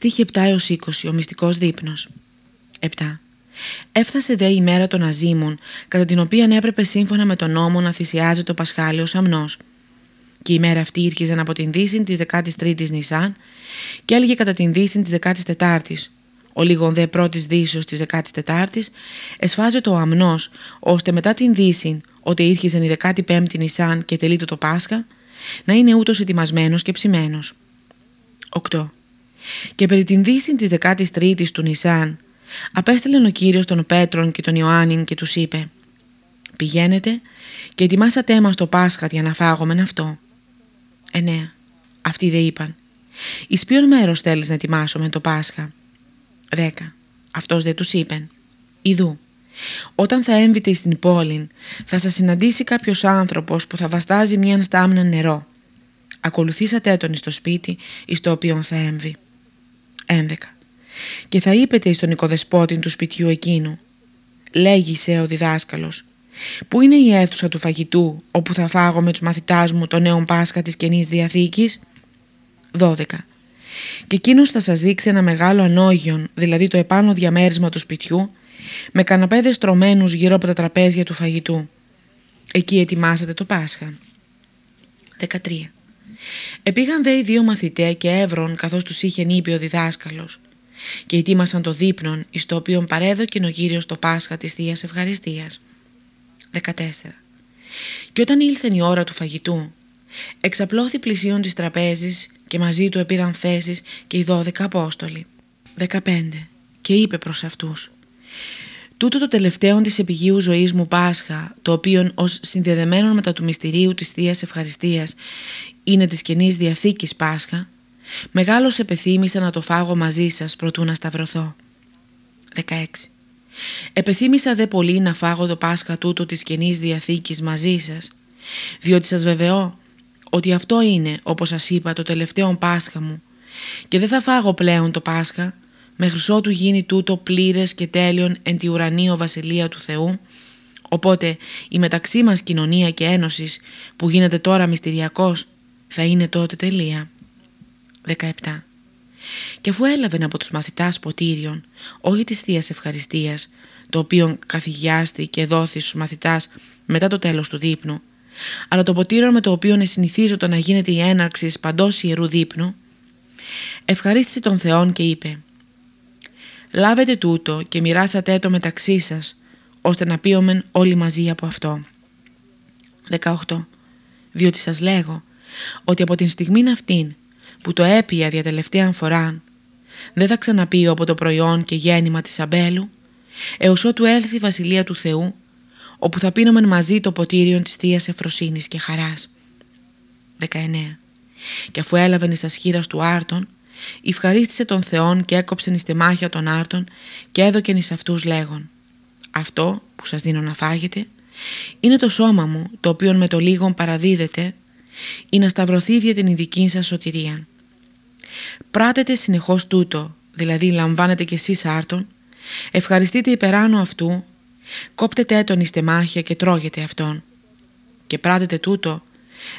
Στίχη 7 έως 20. Ο μυστικός δείπνος. 7. Έφτασε δε η μέρα των Αζήμων, κατά την οποία έπρεπε σύμφωνα με τον νόμο να θυσιάζει το Πασχάλιο αμνός. Και η μέρα αυτή ήρχιζαν από την δύση της 13ης Νησάν και έλεγε κατά την δύση της 14ης. Ο λίγον δε πρώτης δύσεως της 14ης εσφάζεται ο αμνός, ώστε μετά την δύση, ότι ήρχιζαν η 15η Νησάν και τελείτο το Πάσχα, να είναι ούτως ετοιμασμένος και ψημένος. 8. Και περί την δύση της 13ης του Νησάν, απέστειλε ο Κύριος τον Πέτρον και τον Ιωάννην και τους είπε «Πηγαίνετε και ετοιμάσατε μας το Πάσχα για να φάγομεν αυτό». 9. Αυτοί δε είπαν «Εις ποιον μέρος θέλεις να ετοιμάσουμε το Πάσχα» 10. Αυτός δε τους είπεν «Ιδού, όταν θα έμβετε στην πόλη θα σας συναντήσει κάποιος άνθρωπος που θα βαστάζει μια στάμνα νερό. Ακολουθήσατε τον στο σπίτι εις το οποίο θα έμβει». 11. Και θα είπετε εις τον οικοδεσπότη του σπιτιού εκείνου «Λέγησε ο διδάσκαλος Πού είναι η αίθουσα του φαγητού όπου θα φάγω με τους μαθητάς μου το νέο Πάσχα της Καινής Διαθήκης» 12. Και εκείνος θα σας δείξει ένα μεγάλο ανώγιον, δηλαδή το επάνω διαμέρισμα του σπιτιού, με καναπέδες τρωμένους γύρω από τα τραπέζια του φαγητού. Εκεί ετοιμάσατε το Πάσχα. 13. Επήγαν δε οι δύο μαθητές και έβρον καθώς τους είχε νύπει ο διδάσκαλος και ετοίμασαν το δείπνον εις το οποίο παρέδοκε ο Κύριος το Πάσχα της Θείας Ευχαριστίας. 14. Και όταν ήλθε η ώρα του φαγητού, εξαπλώθη πλησίον της τραπέζης και μαζί του επήραν θέσεις και οι δώδεκα Απόστολοι. 15. Και είπε προς αυτούς Τούτο το τελευταίο της επιγείου ζωής μου Πάσχα, το οποίο ως συνδεδεμένο μετά του μυστηρίου της θείας Ευχαριστίας είναι της Καινής Διαθήκης Πάσχα, μεγάλος επεθύμησα να το φάγω μαζί σας προτού να σταυρωθώ. 16. Επεθύμησα δε πολύ να φάγω το Πάσχα τούτο της Καινής Διαθήκης μαζί σας, διότι σας βεβαιώ ότι αυτό είναι, όπως σας είπα, το τελευταίο Πάσχα μου και δεν θα φάγω πλέον το Πάσχα μέχρι ότου γίνει τούτο πλήρες και τέλειον εν τη ουρανίο βασιλεία του Θεού οπότε η μεταξύ μας κοινωνία και ένωσης που γίνεται τώρα μυστηριακός θα είναι τότε τελεία. 17. Και αφού έλαβε από τους μαθητάς ποτήριον, όχι της Θείας Ευχαριστίας, το οποίο καθηγιάστη και δόθη στους μαθητάς μετά το τέλος του δείπνου, αλλά το ποτήριο με το οποίο συνηθίζονταν να γίνεται η έναρξη παντός ιερού δείπνου, ευχαρίστησε τον Θεόν και είπε «Λάβετε τούτο και μοιράσατε το μεταξύ σας, ώστε να πείομεν όλοι μαζί από αυτό». 18. Διότι σας λέγω ότι από την στιγμή αυτήν που το έπια δια τελευταία φορά δεν θα ξαναπεί από το προϊόν και γέννημα της αμπέλου έως ότου έλθει η Βασιλεία του Θεού όπου θα πίνομεν μαζί το ποτήριο της Θείας Εφροσύνης και Χαράς. 19. Και αφού έλαβεν εις ασχήρας του άρτον, ευχαρίστησε τον Θεόν και έκοψεν εις τεμάχια των άρτων και έδωκεν εις αυτούς λέγον «Αυτό που σας δίνω να φάγετε είναι το σώμα μου το οποίο με το λίγον παραδίδεται ή να σταυρωθεί για την ειδική σας σωτηρία. Πράτετε συνεχώς τούτο, δηλαδή λαμβάνετε κι εσείς άρτον, ευχαριστείτε υπεράνω αυτού κόπτετε τον εις τεμάχια και τρώγετε αυτόν. Και πράτετε τούτο,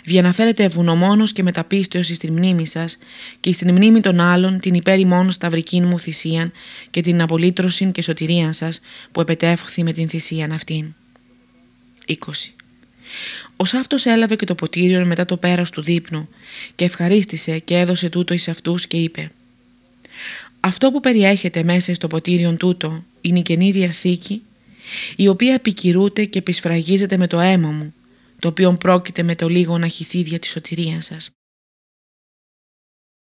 διαναφέρετε ευγνωμόνος και μεταπίστεως εις την μνήμη σας και στην μνήμη των άλλων την υπέρη μόνο σταυρική μου θυσίαν και την απολύτρωση και σωτηρίαν σας που επετεύχθη με την θυσίαν αυτήν. 20. Ο Σάφτος έλαβε και το ποτήριο μετά το πέρας του δείπνου και ευχαρίστησε και έδωσε τούτο εις αυτούς και είπε «Αυτό που περιέχεται μέσα στο ποτήριον τούτο είναι η Καινή Διαθήκη η οποία επικυρούται και επισφραγίζεται με το αίμα μου, το οποίο πρόκειται με το λίγο να χυθεί δια της σωτηρίας σας.